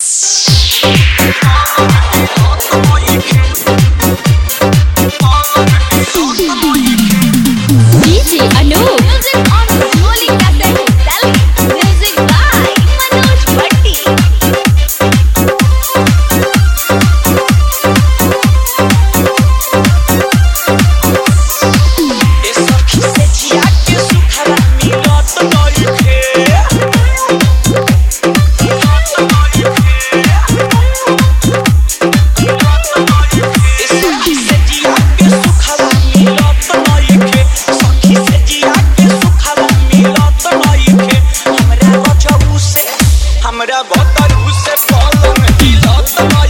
Oh, Tarhuse the hilatlar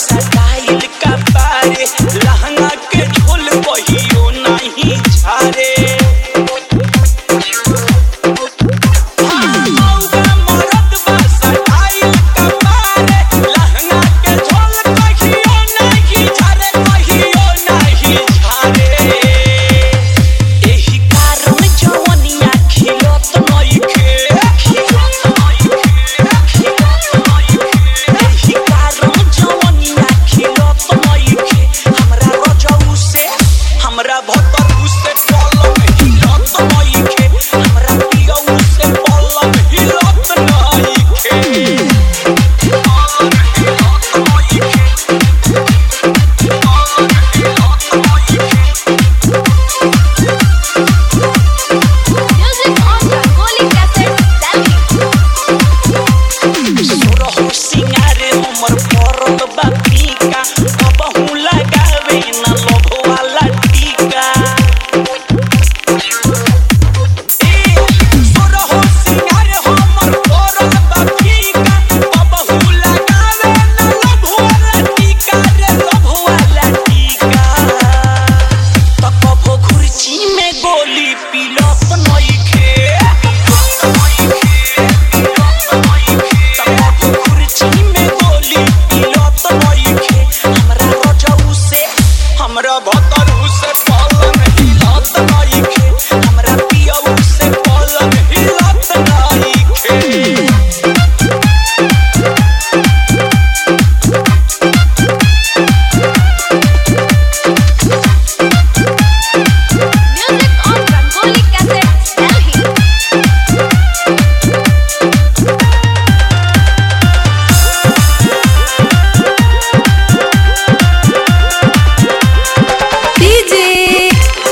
Stop.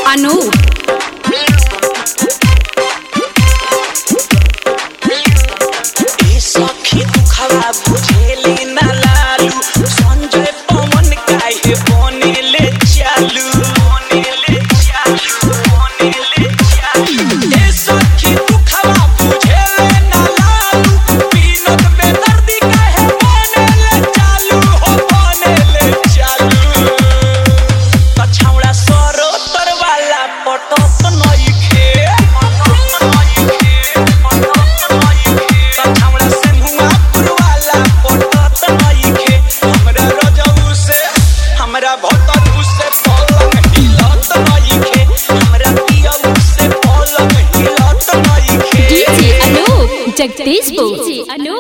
DJ Jagdish ji Anu